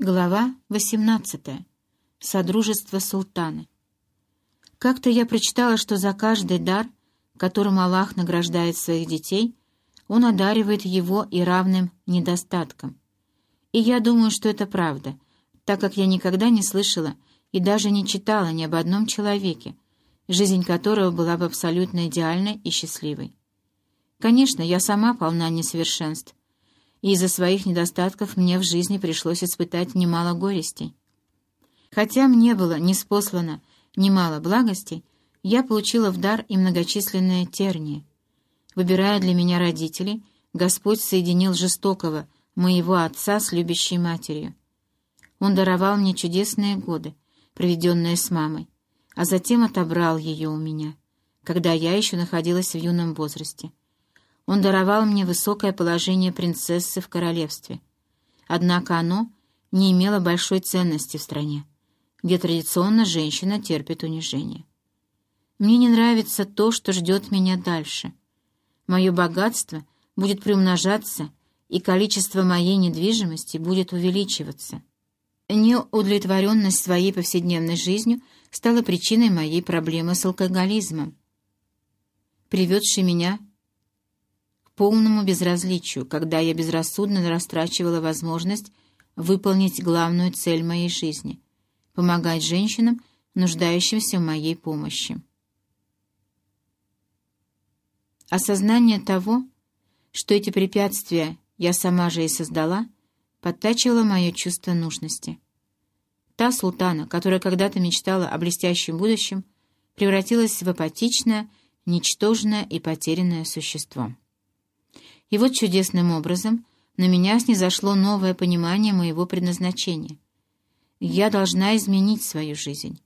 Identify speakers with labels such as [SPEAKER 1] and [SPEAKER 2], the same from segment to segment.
[SPEAKER 1] Глава 18. Содружество султана. Как-то я прочитала, что за каждый дар, которым Аллах награждает своих детей, он одаривает его и равным недостатком. И я думаю, что это правда, так как я никогда не слышала и даже не читала ни об одном человеке, жизнь которого была бы абсолютно идеальной и счастливой. Конечно, я сама полна несовершенств, и из-за своих недостатков мне в жизни пришлось испытать немало горестей. Хотя мне было неспослано немало благостей, я получила в дар и многочисленные тернии. Выбирая для меня родителей, Господь соединил жестокого моего отца с любящей матерью. Он даровал мне чудесные годы, проведенные с мамой, а затем отобрал ее у меня, когда я еще находилась в юном возрасте. Он даровал мне высокое положение принцессы в королевстве. Однако оно не имело большой ценности в стране, где традиционно женщина терпит унижение. Мне не нравится то, что ждет меня дальше. Мое богатство будет приумножаться, и количество моей недвижимости будет увеличиваться. Неудовлетворенность своей повседневной жизнью стала причиной моей проблемы с алкоголизмом, приведшей меня полному безразличию, когда я безрассудно растрачивала возможность выполнить главную цель моей жизни — помогать женщинам, нуждающимся в моей помощи. Осознание того, что эти препятствия я сама же и создала, подтачивало мое чувство нужности. Та султана, которая когда-то мечтала о блестящем будущем, превратилась в апатичное, ничтожное и потерянное существо. И вот чудесным образом на меня снизошло новое понимание моего предназначения. Я должна изменить свою жизнь.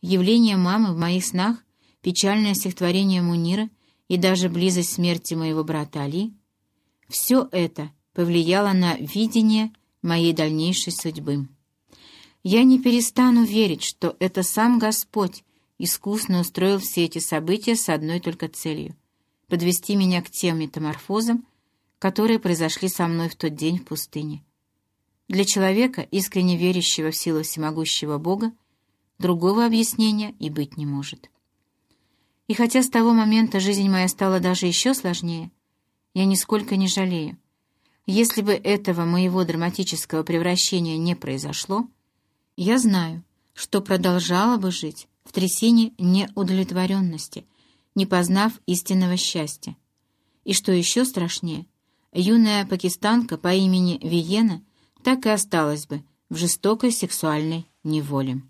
[SPEAKER 1] Явление мамы в моих снах, печальное стихотворение Мунира и даже близость смерти моего брата Али — все это повлияло на видение моей дальнейшей судьбы. Я не перестану верить, что это сам Господь искусно устроил все эти события с одной только целью — подвести меня к тем метаморфозам, которые произошли со мной в тот день в пустыне. Для человека, искренне верящего в силу всемогущего Бога, другого объяснения и быть не может. И хотя с того момента жизнь моя стала даже еще сложнее, я нисколько не жалею. Если бы этого моего драматического превращения не произошло, я знаю, что продолжала бы жить в трясине неудовлетворенности, не познав истинного счастья. И что еще страшнее — юная пакистанка по имени Виена так и осталась бы в жестокой сексуальной неволе.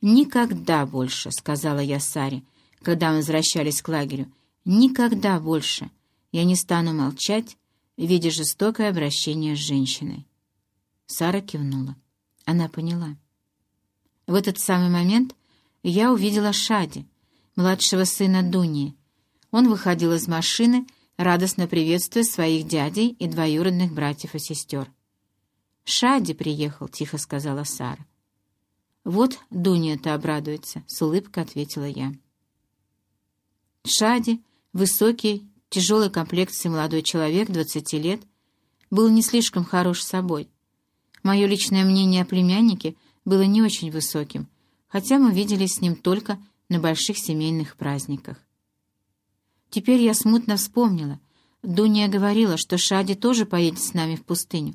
[SPEAKER 1] «Никогда больше», — сказала я Саре, когда мы возвращались к лагерю, «никогда больше я не стану молчать, видя жестокое обращение с женщиной». Сара кивнула. Она поняла. В этот самый момент я увидела Шади, младшего сына Дуни. Он выходил из машины радостно приветствуя своих дядей и двоюродных братьев и сестер. «Шади приехал», — тихо сказала Сара. «Вот Дуня-то обрадуется», — с улыбкой ответила я. Шади, высокий, тяжелой комплекции молодой человек, двадцати лет, был не слишком хорош собой. Мое личное мнение о племяннике было не очень высоким, хотя мы виделись с ним только на больших семейных праздниках. Теперь я смутно вспомнила. Дуня говорила, что Шади тоже поедет с нами в пустыню,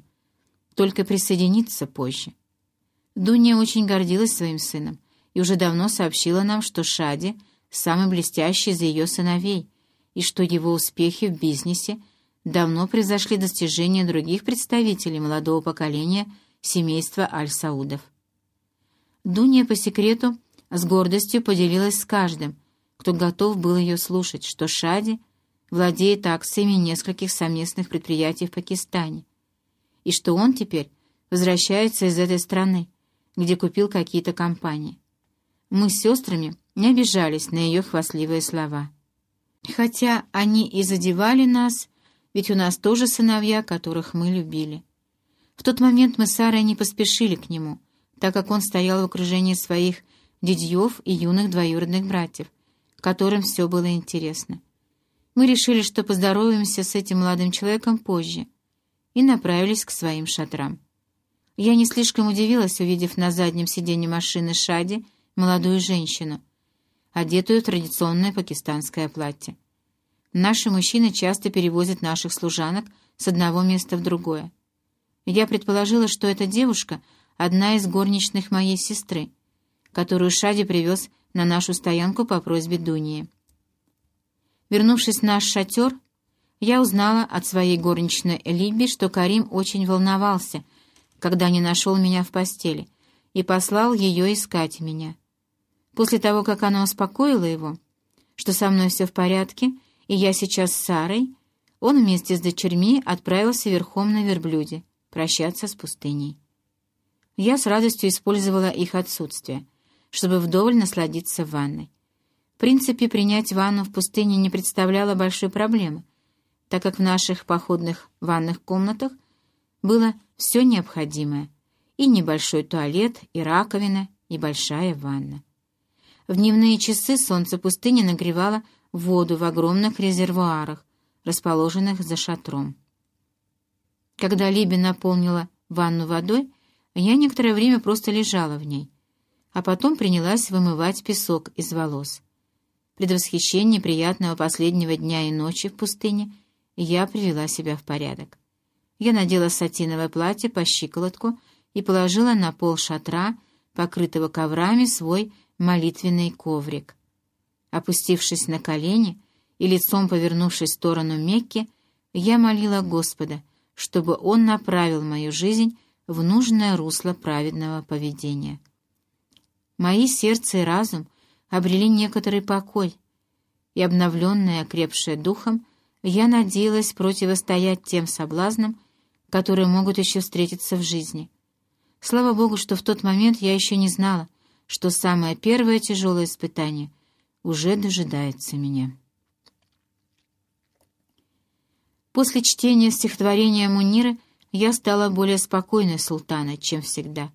[SPEAKER 1] только присоединится позже. Дуня очень гордилась своим сыном и уже давно сообщила нам, что Шади — самый блестящий из ее сыновей, и что его успехи в бизнесе давно превзошли достижения других представителей молодого поколения семейства Аль-Саудов. Дуня по секрету с гордостью поделилась с каждым — кто готов был ее слушать, что Шади владеет акциями нескольких совместных предприятий в Пакистане, и что он теперь возвращается из этой страны, где купил какие-то компании. Мы с сестрами не обижались на ее хвастливые слова. Хотя они и задевали нас, ведь у нас тоже сыновья, которых мы любили. В тот момент мы с Сарой не поспешили к нему, так как он стоял в окружении своих дядьев и юных двоюродных братьев, которым все было интересно. Мы решили, что поздороваемся с этим молодым человеком позже, и направились к своим шатрам. Я не слишком удивилась, увидев на заднем сиденье машины Шади молодую женщину, одетую в традиционное пакистанское платье. Наши мужчины часто перевозят наших служанок с одного места в другое. Я предположила, что эта девушка — одна из горничных моей сестры, которую Шади привез на нашу стоянку по просьбе Дунии. Вернувшись в наш шатер, я узнала от своей горничной Либи, что Карим очень волновался, когда не нашел меня в постели, и послал ее искать меня. После того, как она успокоила его, что со мной все в порядке, и я сейчас с Сарой, он вместе с дочерьми отправился верхом на верблюде прощаться с пустыней. Я с радостью использовала их отсутствие, чтобы вдоволь насладиться ванной. В принципе, принять ванну в пустыне не представляло большой проблемы, так как в наших походных ванных комнатах было все необходимое — и небольшой туалет, и раковина, и большая ванна. В дневные часы солнце пустыни нагревало воду в огромных резервуарах, расположенных за шатром. Когда Либи наполнила ванну водой, я некоторое время просто лежала в ней, а потом принялась вымывать песок из волос. Предвосхищение приятного последнего дня и ночи в пустыне я привела себя в порядок. Я надела сатиновое платье по щиколотку и положила на пол шатра, покрытого коврами, свой молитвенный коврик. Опустившись на колени и лицом повернувшись в сторону Мекки, я молила Господа, чтобы Он направил мою жизнь в нужное русло праведного поведения. Мои сердце и разум обрели некоторый покой, и, обновленная, окрепшая духом, я надеялась противостоять тем соблазнам, которые могут еще встретиться в жизни. Слава Богу, что в тот момент я еще не знала, что самое первое тяжелое испытание уже дожидается меня. После чтения стихотворения Муниры я стала более спокойной султаной, чем всегда.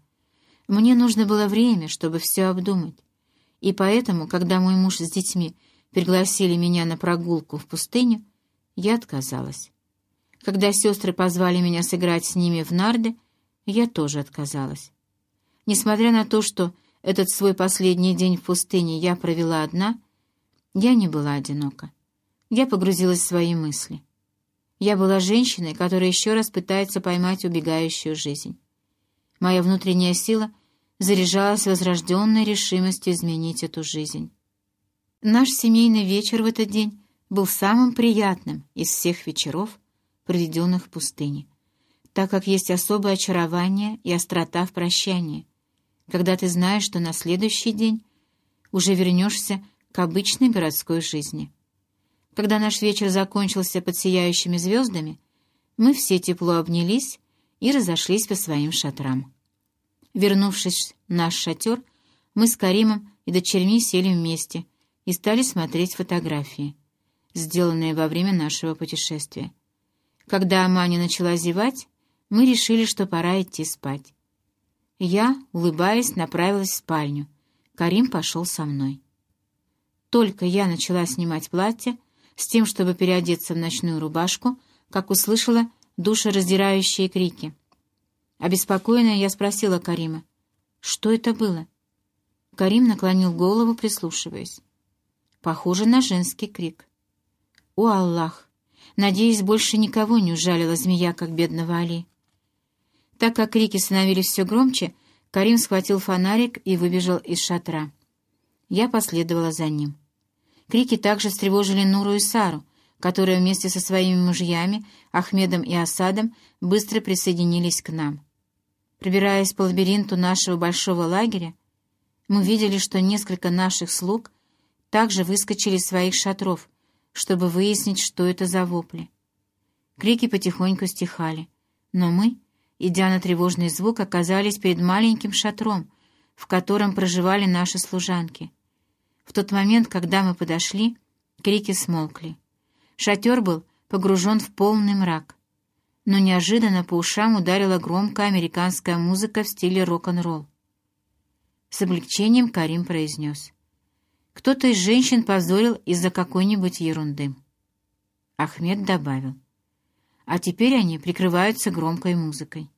[SPEAKER 1] Мне нужно было время, чтобы все обдумать. И поэтому, когда мой муж с детьми пригласили меня на прогулку в пустыню, я отказалась. Когда сестры позвали меня сыграть с ними в нарды, я тоже отказалась. Несмотря на то, что этот свой последний день в пустыне я провела одна, я не была одинока. Я погрузилась в свои мысли. Я была женщиной, которая еще раз пытается поймать убегающую жизнь. Моя внутренняя сила заряжалась возрожденной решимостью изменить эту жизнь. Наш семейный вечер в этот день был самым приятным из всех вечеров, проведенных в пустыне, так как есть особое очарование и острота в прощании, когда ты знаешь, что на следующий день уже вернешься к обычной городской жизни. Когда наш вечер закончился под сияющими звездами, мы все тепло обнялись и разошлись по своим шатрам. Вернувшись в наш шатер, мы с Каримом и дочерьми сели вместе и стали смотреть фотографии, сделанные во время нашего путешествия. Когда Амани начала зевать, мы решили, что пора идти спать. Я, улыбаясь, направилась в спальню. Карим пошел со мной. Только я начала снимать платье, с тем, чтобы переодеться в ночную рубашку, как услышала душераздирающие крики. Обеспокоенная, я спросила Карима, что это было? Карим наклонил голову, прислушиваясь. Похоже на женский крик. «О, Аллах! Надеюсь, больше никого не ужалила змея, как бедного Али». Так как крики становились все громче, Карим схватил фонарик и выбежал из шатра. Я последовала за ним. Крики также встревожили Нуру и Сару, которые вместе со своими мужьями, Ахмедом и Асадом, быстро присоединились к нам. Пробираясь по лабиринту нашего большого лагеря, мы видели, что несколько наших слуг также выскочили из своих шатров, чтобы выяснить, что это за вопли. Крики потихоньку стихали, но мы, идя на тревожный звук, оказались перед маленьким шатром, в котором проживали наши служанки — в тот момент, когда мы подошли, крики смолкли. Шатер был погружен в полный мрак. Но неожиданно по ушам ударила громкая американская музыка в стиле рок-н-ролл. С облегчением Карим произнес. Кто-то из женщин позорил из-за какой-нибудь ерунды. Ахмед добавил. А теперь они прикрываются громкой музыкой.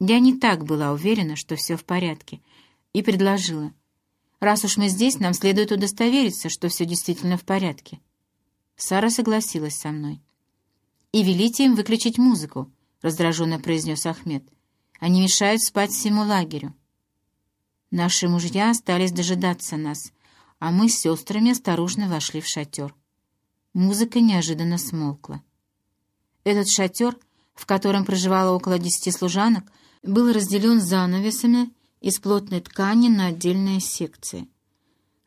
[SPEAKER 1] Я не так была уверена, что все в порядке, и предложила. «Раз уж мы здесь, нам следует удостовериться, что все действительно в порядке». Сара согласилась со мной. «И велите им выключить музыку», — раздраженно произнес Ахмед. «Они мешают спать всему лагерю». Наши мужья остались дожидаться нас, а мы с сестрами осторожно вошли в шатер. Музыка неожиданно смолкла. Этот шатер, в котором проживало около десяти служанок, был разделен занавесами из плотной ткани на отдельные секции.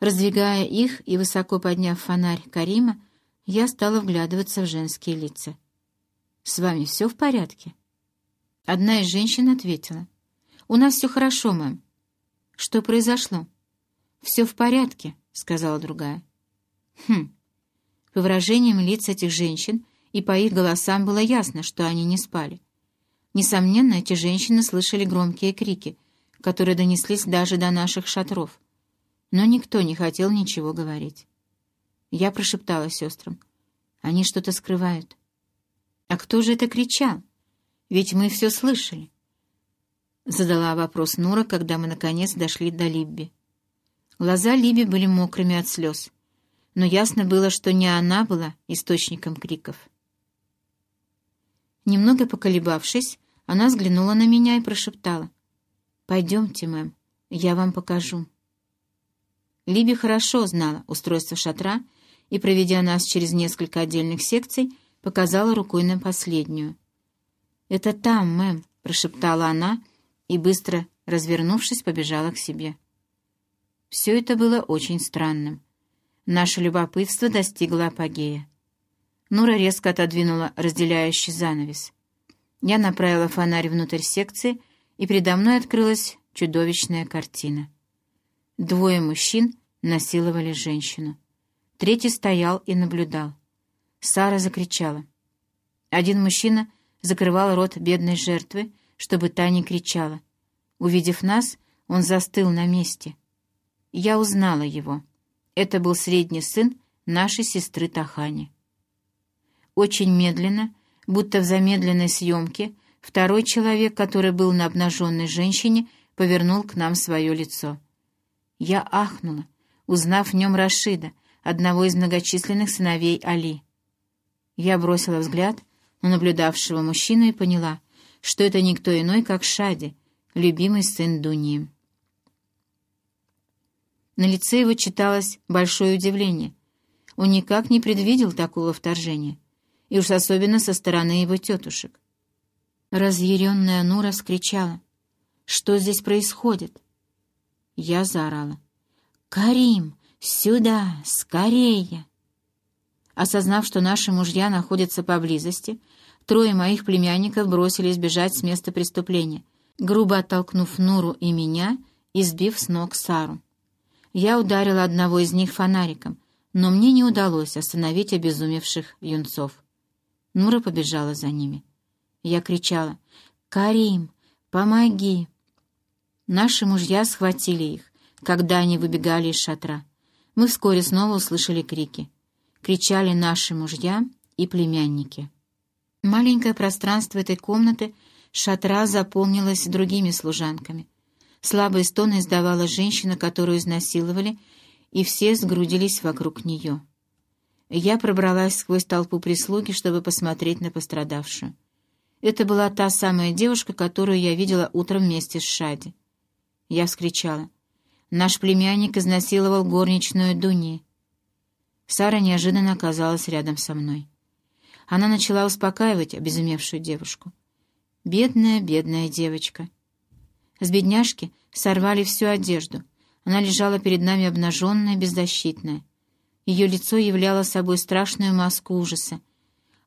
[SPEAKER 1] Раздвигая их и высоко подняв фонарь Карима, я стала вглядываться в женские лица. «С вами все в порядке?» Одна из женщин ответила. «У нас все хорошо, мэм». «Что произошло?» «Все в порядке», — сказала другая. «Хм». По выражениям лиц этих женщин и по их голосам было ясно, что они не спали. Несомненно, эти женщины слышали громкие крики, которые донеслись даже до наших шатров. Но никто не хотел ничего говорить. Я прошептала сестрам. Они что-то скрывают. «А кто же это кричал? Ведь мы все слышали». Задала вопрос Нура, когда мы наконец дошли до Либби. Глаза Либи были мокрыми от слез, но ясно было, что не она была источником криков. Немного поколебавшись, она взглянула на меня и прошептала. «Пойдемте, мэм, я вам покажу». Либи хорошо знала устройство шатра и, проведя нас через несколько отдельных секций, показала рукой на последнюю. «Это там, мэм», — прошептала она и, быстро развернувшись, побежала к себе. Все это было очень странным. Наше любопытство достигло апогея. Нура резко отодвинула разделяющий занавес. Я направила фонарь внутрь секции, и передо мной открылась чудовищная картина. Двое мужчин насиловали женщину. Третий стоял и наблюдал. Сара закричала. Один мужчина закрывал рот бедной жертвы, чтобы та не кричала. Увидев нас, он застыл на месте. Я узнала его. Это был средний сын нашей сестры Тахани. Очень медленно, будто в замедленной съемке, второй человек, который был на обнаженной женщине, повернул к нам свое лицо. Я ахнула, узнав в нем Рашида, одного из многочисленных сыновей Али. Я бросила взгляд на наблюдавшего мужчину и поняла, что это никто иной, как Шади, любимый сын Дунии. На лице его читалось большое удивление. Он никак не предвидел такого вторжения и уж особенно со стороны его тетушек. Разъяренная Нура скричала. «Что здесь происходит?» Я заорала. «Карим, сюда, скорее!» Осознав, что наши мужья находятся поблизости, трое моих племянников бросились бежать с места преступления, грубо оттолкнув Нуру и меня и сбив с ног Сару. Я ударила одного из них фонариком, но мне не удалось остановить обезумевших юнцов. Нура побежала за ними. Я кричала «Карим, помоги!» Наши мужья схватили их, когда они выбегали из шатра. Мы вскоре снова услышали крики. Кричали наши мужья и племянники. Маленькое пространство этой комнаты шатра заполнилось другими служанками. Слабые стоны издавала женщина, которую изнасиловали, и все сгрудились вокруг нее. Я пробралась сквозь толпу прислуги, чтобы посмотреть на пострадавшую. Это была та самая девушка, которую я видела утром вместе с Шади. Я вскричала. «Наш племянник изнасиловал горничную Дуни». Сара неожиданно оказалась рядом со мной. Она начала успокаивать обезумевшую девушку. Бедная, бедная девочка. С бедняжки сорвали всю одежду. Она лежала перед нами обнаженная, беззащитная. Ее лицо являло собой страшную маску ужаса,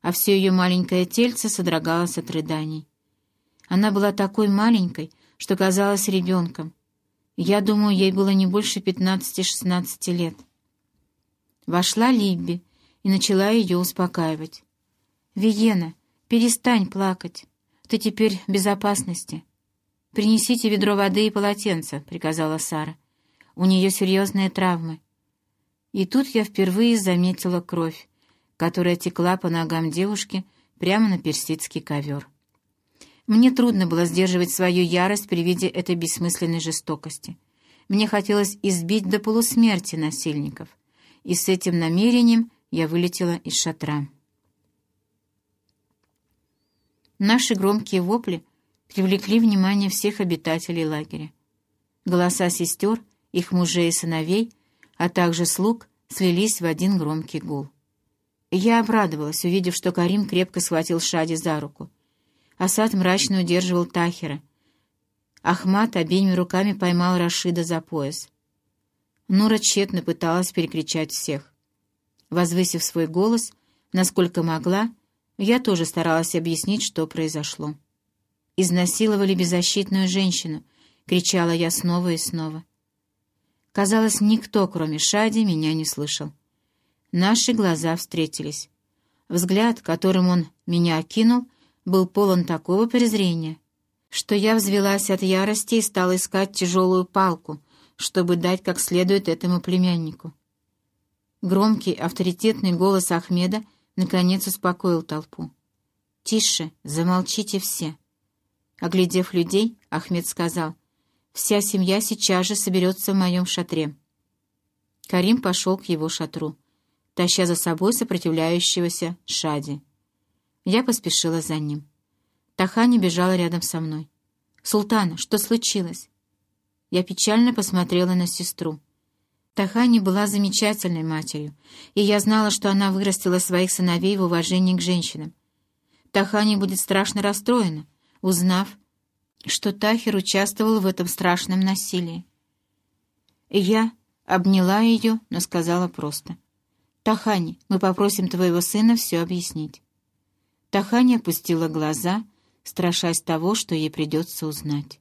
[SPEAKER 1] а все ее маленькое тельце содрогалось от рыданий. Она была такой маленькой, что казалась ребенком. Я думаю, ей было не больше пятнадцати-шестнадцати лет. Вошла Либби и начала ее успокаивать. «Виена, перестань плакать. Ты теперь в безопасности. Принесите ведро воды и полотенце», — приказала Сара. «У нее серьезные травмы. И тут я впервые заметила кровь, которая текла по ногам девушки прямо на персидский ковер. Мне трудно было сдерживать свою ярость при виде этой бессмысленной жестокости. Мне хотелось избить до полусмерти насильников, и с этим намерением я вылетела из шатра. Наши громкие вопли привлекли внимание всех обитателей лагеря. Голоса сестер, их мужей и сыновей, а также слуг слились в один громкий гул. Я обрадовалась, увидев, что Карим крепко схватил Шади за руку. Асад мрачно удерживал Тахера. Ахмат обеими руками поймал Рашида за пояс. Нура тщетно пыталась перекричать всех. Возвысив свой голос, насколько могла, я тоже старалась объяснить, что произошло. «Изнасиловали беззащитную женщину!» — кричала я снова и снова. Казалось, никто, кроме Шади, меня не слышал. Наши глаза встретились. Взгляд, которым он меня окинул, был полон такого презрения, что я взвелась от ярости и стала искать тяжелую палку, чтобы дать как следует этому племяннику. Громкий, авторитетный голос Ахмеда наконец успокоил толпу. «Тише, замолчите все». Оглядев людей, Ахмед сказал, «Вся семья сейчас же соберется в моем шатре». Карим пошел к его шатру таща за собой сопротивляющегося Шади. Я поспешила за ним. Тахани бежала рядом со мной. «Султана, что случилось?» Я печально посмотрела на сестру. Тахани была замечательной матерью, и я знала, что она вырастила своих сыновей в уважении к женщинам. Тахани будет страшно расстроена, узнав, что Тахир участвовал в этом страшном насилии. Я обняла ее, но сказала просто — «Тахани, мы попросим твоего сына все объяснить». Тахани опустила глаза, страшась того, что ей придется узнать.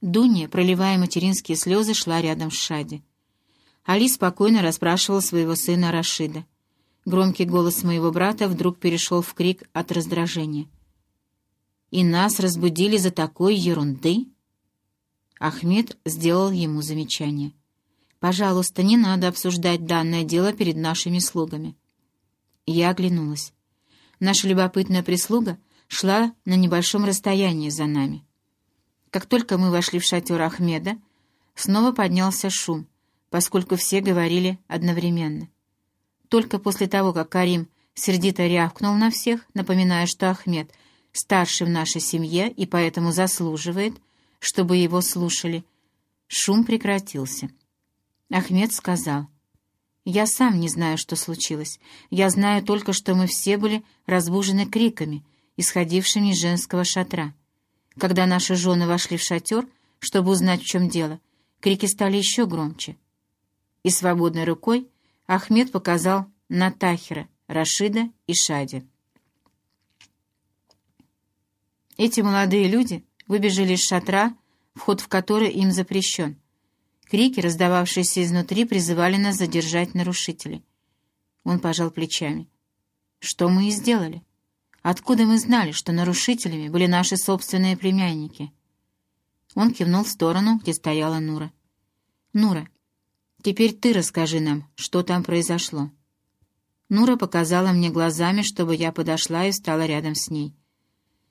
[SPEAKER 1] Дуня, проливая материнские слезы, шла рядом с Шади. Али спокойно расспрашивал своего сына Рашида. Громкий голос моего брата вдруг перешел в крик от раздражения. «И нас разбудили за такой ерунды?» Ахмед сделал ему замечание. Пожалуйста, не надо обсуждать данное дело перед нашими слугами». Я оглянулась. Наша любопытная прислуга шла на небольшом расстоянии за нами. Как только мы вошли в шатер Ахмеда, снова поднялся шум, поскольку все говорили одновременно. Только после того, как Карим сердито рявкнул на всех, напоминая, что Ахмед старший в нашей семье и поэтому заслуживает, чтобы его слушали, шум прекратился. Ахмед сказал, «Я сам не знаю, что случилось. Я знаю только, что мы все были разбужены криками, исходившими из женского шатра. Когда наши жены вошли в шатер, чтобы узнать, в чем дело, крики стали еще громче. И свободной рукой Ахмед показал на Тахира, Рашида и Шади. Эти молодые люди выбежали из шатра, вход в который им запрещен, Крики, раздававшиеся изнутри, призывали нас задержать нарушителей. Он пожал плечами. Что мы и сделали. Откуда мы знали, что нарушителями были наши собственные племянники? Он кивнул в сторону, где стояла Нура. «Нура, теперь ты расскажи нам, что там произошло». Нура показала мне глазами, чтобы я подошла и встала рядом с ней.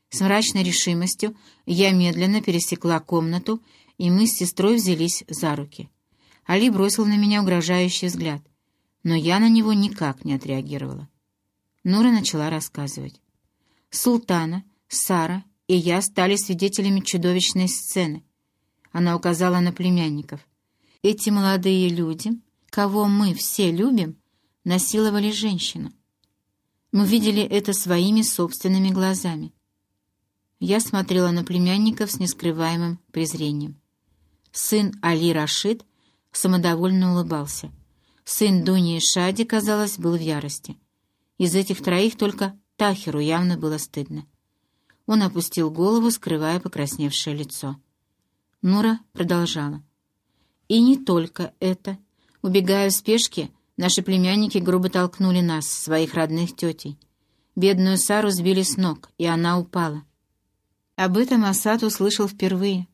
[SPEAKER 1] С мрачной решимостью я медленно пересекла комнату и мы с сестрой взялись за руки. Али бросил на меня угрожающий взгляд, но я на него никак не отреагировала. Нура начала рассказывать. Султана, Сара и я стали свидетелями чудовищной сцены. Она указала на племянников. Эти молодые люди, кого мы все любим, насиловали женщину. Мы видели это своими собственными глазами. Я смотрела на племянников с нескрываемым презрением. Сын Али Рашид самодовольно улыбался. Сын Дуни и Шади, казалось, был в ярости. Из этих троих только Тахеру явно было стыдно. Он опустил голову, скрывая покрасневшее лицо. Нура продолжала. «И не только это. Убегая в спешке, наши племянники грубо толкнули нас, своих родных тетей. Бедную Сару сбили с ног, и она упала. Об этом Асад услышал впервые.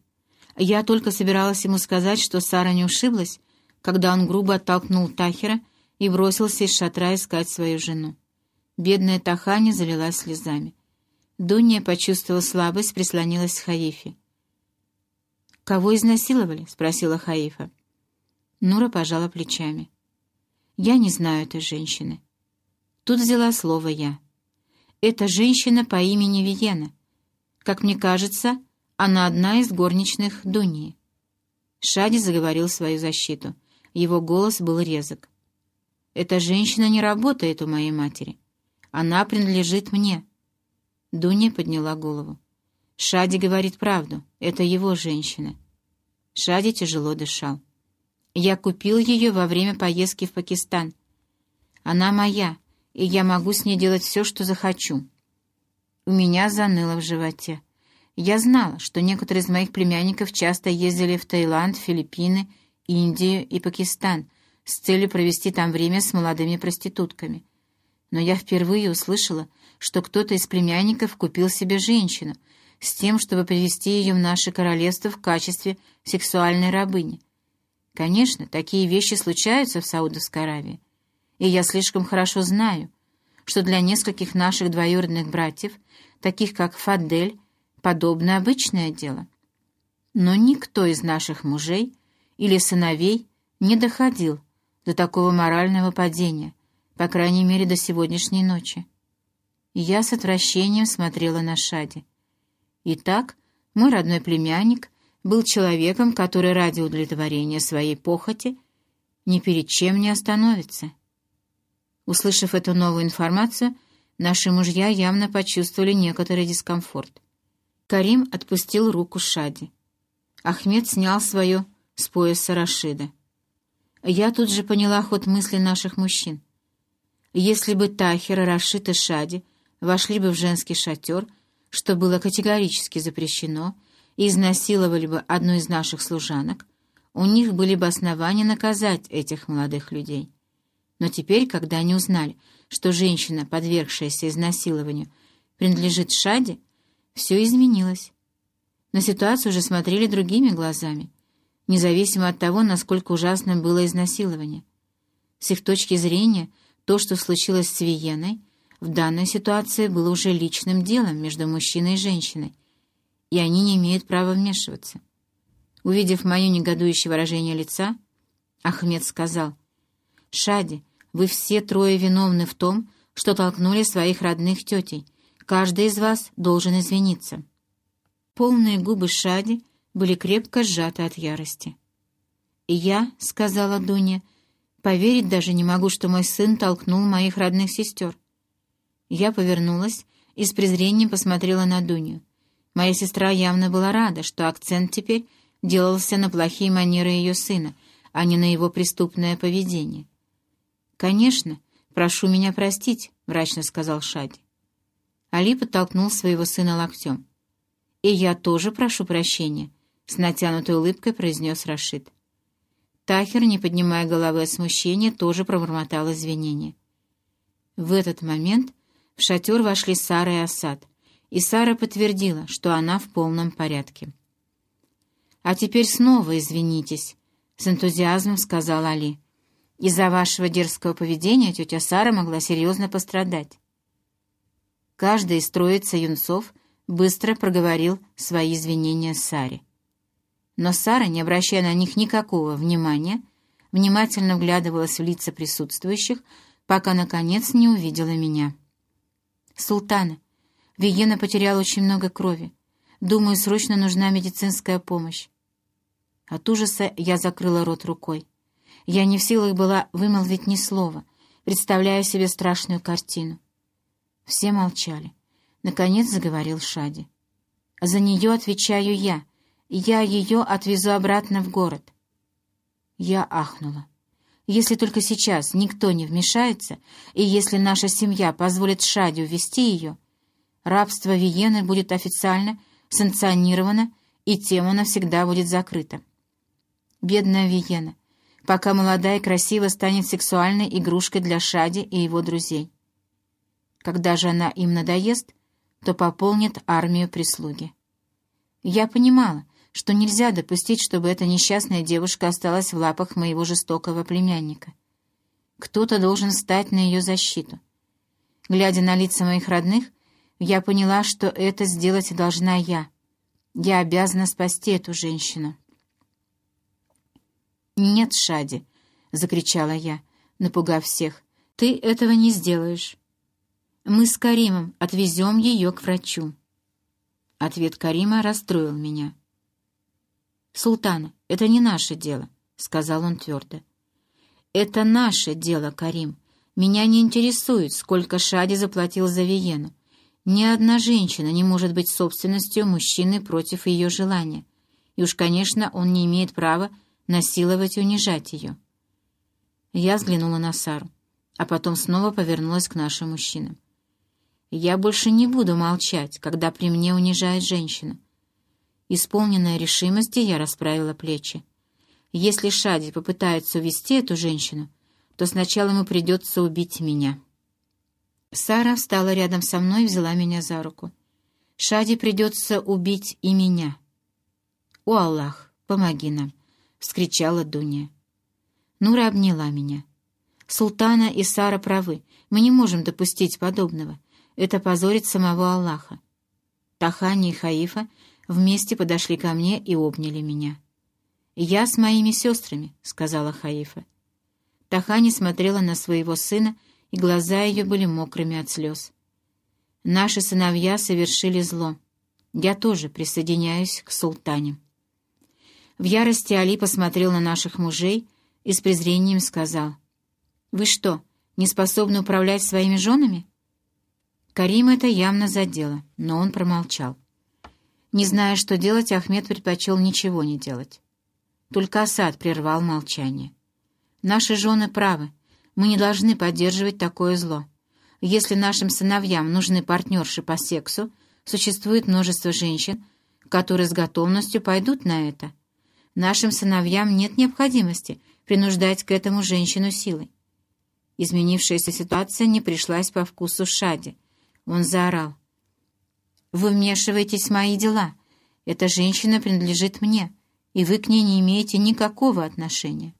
[SPEAKER 1] Я только собиралась ему сказать, что Сара не ушиблась, когда он грубо оттолкнул Тахера и бросился из шатра искать свою жену. Бедная Тахани залилась слезами. Дунья, почувствовала слабость, прислонилась к Хаифе. «Кого изнасиловали?» — спросила Хаифа. Нура пожала плечами. «Я не знаю этой женщины». Тут взяла слово я. «Это женщина по имени Виена. Как мне кажется, она одна из горничных Дуньи». Шади заговорил свою защиту. Его голос был резок. «Эта женщина не работает у моей матери. Она принадлежит мне». Дуня подняла голову. Шади говорит правду. Это его женщина. Шади тяжело дышал. Я купил ее во время поездки в Пакистан. Она моя, и я могу с ней делать все, что захочу. У меня заныло в животе. Я знала, что некоторые из моих племянников часто ездили в Таиланд, Филиппины, Индию и Пакистан с целью провести там время с молодыми проститутками. Но я впервые услышала, что кто-то из племянников купил себе женщину — с тем, чтобы привести ее в наше королевство в качестве сексуальной рабыни. Конечно, такие вещи случаются в Саудовской Аравии, и я слишком хорошо знаю, что для нескольких наших двоюродных братьев, таких как Фадель, подобное обычное дело. Но никто из наших мужей или сыновей не доходил до такого морального падения, по крайней мере, до сегодняшней ночи. Я с отвращением смотрела на Шади. Итак, мой родной племянник был человеком, который ради удовлетворения своей похоти ни перед чем не остановится. Услышав эту новую информацию, наши мужья явно почувствовали некоторый дискомфорт. Карим отпустил руку Шади. Ахмед снял свое с пояса Рашида. Я тут же поняла ход мысли наших мужчин. Если бы Тахир, Рашид и Шади вошли бы в женский шатер — что было категорически запрещено, и изнасиловали бы одну из наших служанок, у них были бы основания наказать этих молодых людей. Но теперь, когда они узнали, что женщина, подвергшаяся изнасилованию, принадлежит Шаде, все изменилось. На ситуацию уже смотрели другими глазами, независимо от того, насколько ужасным было изнасилование. С их точки зрения, то, что случилось с Виеной — в данной ситуации было уже личным делом между мужчиной и женщиной, и они не имеют права вмешиваться. Увидев мое негодующее выражение лица, Ахмед сказал, «Шади, вы все трое виновны в том, что толкнули своих родных тетей. Каждый из вас должен извиниться». Полные губы Шади были крепко сжаты от ярости. «И я», — сказала Дуня, — «поверить даже не могу, что мой сын толкнул моих родных сестер. Я повернулась и с презрением посмотрела на Дуню. Моя сестра явно была рада, что акцент теперь делался на плохие манеры ее сына, а не на его преступное поведение. «Конечно, прошу меня простить», — мрачно сказал Шади. Али подтолкнул своего сына локтем. «И я тоже прошу прощения», — с натянутой улыбкой произнес Рашид. Тахер, не поднимая головы от смущения, тоже пробормотал извинения. В этот момент в шатер вошли Сара и Асад, и Сара подтвердила, что она в полном порядке. «А теперь снова извинитесь», — с энтузиазмом сказал Али. «Из-за вашего дерзкого поведения тетя Сара могла серьезно пострадать». Каждый из троицы юнцов быстро проговорил свои извинения Саре. Но Сара, не обращая на них никакого внимания, внимательно вглядывалась в лица присутствующих, пока, наконец, не увидела меня. «Султана, Виена потеряла очень много крови. Думаю, срочно нужна медицинская помощь». От ужаса я закрыла рот рукой. Я не в силах была вымолвить ни слова, представляя себе страшную картину. Все молчали. Наконец заговорил Шади. «За нее отвечаю я. Я ее отвезу обратно в город». Я ахнула. Если только сейчас никто не вмешается, и если наша семья позволит Шаде увести ее, рабство Виены будет официально санкционировано, и тема навсегда будет закрыта. Бедная Виена, пока молодая и красивая станет сексуальной игрушкой для Шади и его друзей. Когда же она им надоест, то пополнит армию прислуги. Я понимала, что нельзя допустить, чтобы эта несчастная девушка осталась в лапах моего жестокого племянника. Кто-то должен встать на ее защиту. Глядя на лица моих родных, Я поняла, что это сделать должна я. Я обязана спасти эту женщину. «Нет, Шади!» — закричала я, напугав всех. «Ты этого не сделаешь. Мы с Каримом отвезем ее к врачу». Ответ Карима расстроил меня. «Султана, это не наше дело», — сказал он твердо. «Это наше дело, Карим. Меня не интересует, сколько Шади заплатил за Виену. Ни одна женщина не может быть собственностью мужчины против ее желания. И уж, конечно, он не имеет права насиловать и унижать ее. Я взглянула на Сару, а потом снова повернулась к нашим мужчинам. Я больше не буду молчать, когда при мне унижает женщина. Исполненная решимости, я расправила плечи. Если Шади попытается увести эту женщину, то сначала ему придется убить меня». Сара встала рядом со мной и взяла меня за руку. «Шади придется убить и меня». «О, Аллах, помоги нам!» — вскричала Дуня. Нура обняла меня. «Султана и Сара правы. Мы не можем допустить подобного. Это позорит самого Аллаха». Тахани и Хаифа вместе подошли ко мне и обняли меня. «Я с моими сестрами», — сказала Хаифа. Тахани смотрела на своего сына и глаза ее были мокрыми от слез. Наши сыновья совершили зло. Я тоже присоединяюсь к султане. В ярости Али посмотрел на наших мужей и с презрением сказал, «Вы что, не способны управлять своими женами?» Карим это явно задело, но он промолчал. Не зная, что делать, Ахмед предпочел ничего не делать. Только Асад прервал молчание. «Наши жены правы, мы не должны поддерживать такое зло. Если нашим сыновьям нужны партнерши по сексу, существует множество женщин, которые с готовностью пойдут на это. Нашим сыновьям нет необходимости принуждать к этому женщину силой. Изменившаяся ситуация не пришлась по вкусу Шади. Он заорал. «Вы вмешиваетесь в мои дела. Эта женщина принадлежит мне, и вы к ней не имеете никакого отношения».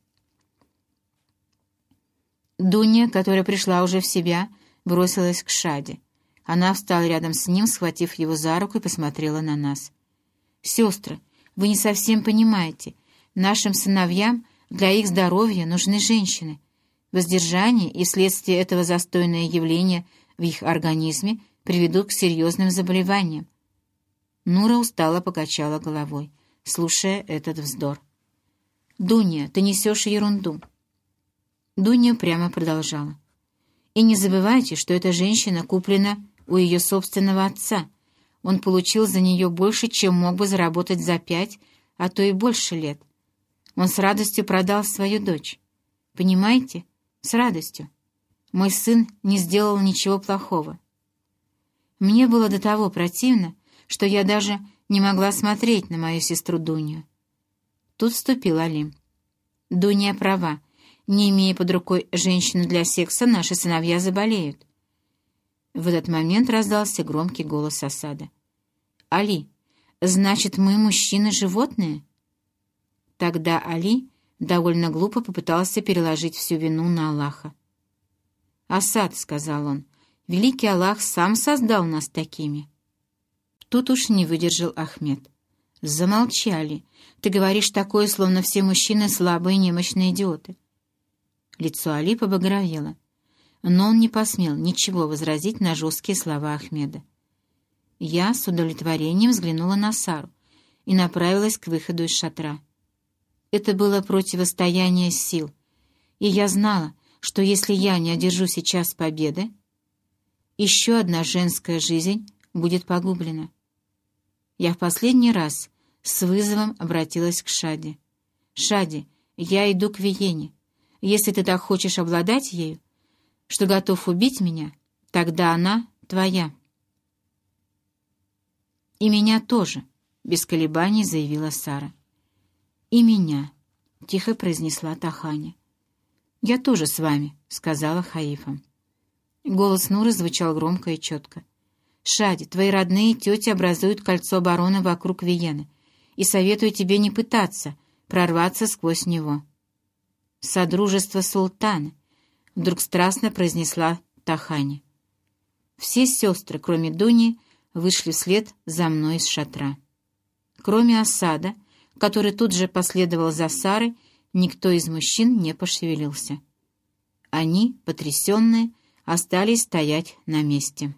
[SPEAKER 1] Дуня, которая пришла уже в себя, бросилась к Шаде. Она встала рядом с ним, схватив его за руку и посмотрела на нас. «Сестры, вы не совсем понимаете. Нашим сыновьям для их здоровья нужны женщины. Воздержание и следствие этого застойное явление в их организме приведут к серьезным заболеваниям. Нура устало покачала головой, слушая этот вздор. «Дуня, ты несешь ерунду. Дуня прямо продолжала. «И не забывайте, что эта женщина куплена у ее собственного отца. Он получил за нее больше, чем мог бы заработать за пять, а то и больше лет. Он с радостью продал свою дочь. Понимаете? С радостью. Мой сын не сделал ничего плохого. Мне было до того противно, что я даже не могла смотреть на мою сестру Дуню. Тут вступил Алим. Дуня права. Не имея под рукой женщину для секса, наши сыновья заболеют. В этот момент раздался громкий голос осада. «Али, значит, мы, мужчины, животные?» Тогда Али довольно глупо попытался переложить всю вину на Аллаха. «Асад», — сказал он, — «великий Аллах сам создал нас такими». Тут уж не выдержал Ахмед. «Замолчали. Ты говоришь такое, словно все мужчины слабые немощные идиоты. Лицо Али побагровело, но он не посмел ничего возразить на жесткие слова Ахмеда. Я с удовлетворением взглянула на Сару и направилась к выходу из шатра. Это было противостояние сил, и я знала, что если я не одержу сейчас победы, еще одна женская жизнь будет погублена. Я в последний раз с вызовом обратилась к Шаде. «Шади, я иду к Виене. Если ты так хочешь обладать ею, что готов убить меня, тогда она твоя. «И меня тоже», — без колебаний заявила Сара. «И меня», — тихо произнесла Таханя. «Я тоже с вами», — сказала Хаифа. Голос Нуры звучал громко и четко. «Шади, твои родные тети образуют кольцо обороны вокруг Виены, и советую тебе не пытаться прорваться сквозь него». «Содружество султана», — вдруг страстно произнесла Тахани. Все сестры, кроме Дуни, вышли вслед за мной из шатра. Кроме осада, который тут же последовал за Сарой, никто из мужчин не пошевелился. Они, потрясенные, остались стоять на месте.